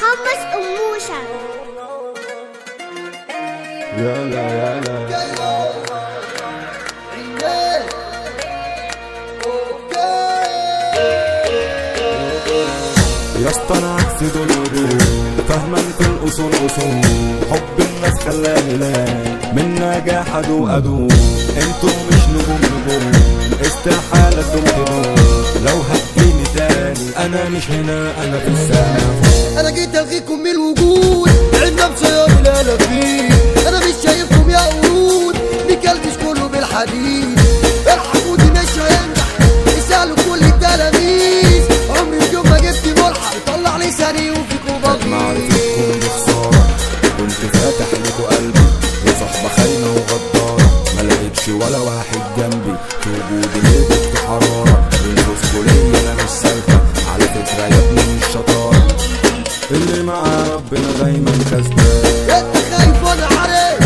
حمص يا لا يا لا. يا اسطى أنا عكس دول فهما في الأصول أصول. حب الناس خلاني لا. من نجاح أدو أدو. أنتوا مش نجوم نجوم. استحالة تاني أنا مش هنا أنا في السما أنا جيت ألغيكم من الوجود عندنا بسيار الالافين أنا مش شايفكم يا قرود بكلبش كله بالحديد؟ مش هينجح كل التلاميذ. عمري في يوم ما جبت ملحق يطلع لساني وفيكم بطيء معرفتكم بخسارة كنت فاتح لكوا قلبي. خاينة وغدارة ما لقيتش ولا واحد جنبي. في وجودي ربنا دايما كسبان انت خايف وأنا عارف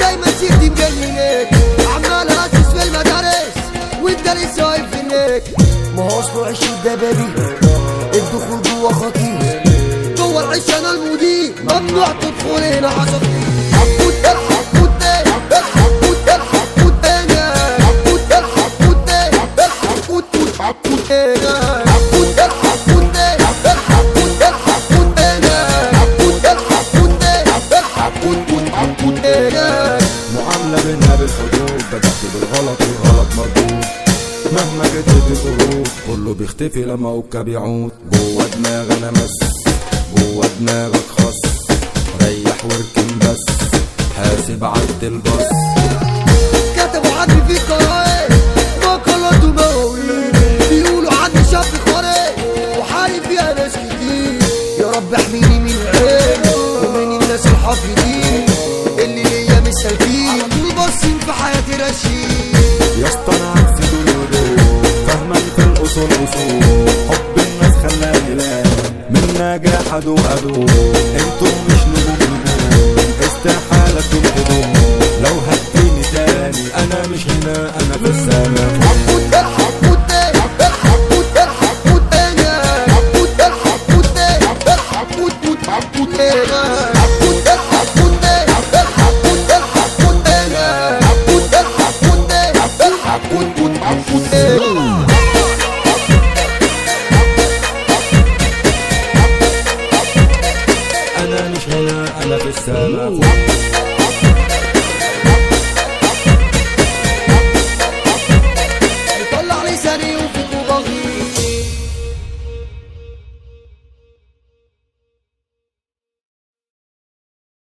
دايما سيرتي مجننك عمال اسس في المدارس. وأنت لسه واقف في ما هو اصله عيش الدبابي الدخول جوه خطير. جوه العيش أنا المدير. ممنوع تدخل هنا عصافير. بالحدود. بدأت بالغلط والغلط مردود مهما كتبت القلوب كله بيختفي لما اوكا بيعود جوه دماغ أنا مس جوه دماغك خص ريح واركن بس حاسب عد البص كتبوا عني في قراءات مقالات ومواويل بيقولوا عني شاب خارق وحارب فيها ناس كتير. يا رب احميني من العين ومن الناس الحافظين. باصين في حياتي رشيد يا اسطى أنا عكس دول ودول فاهما في الأصول اصول حب الناس خلاني لا من نجاح ادو ادو أنتوا مش نجوم نجوم استحالة تنقذوا لو هتجيني تاني أنا مش هنا أنا في السما السما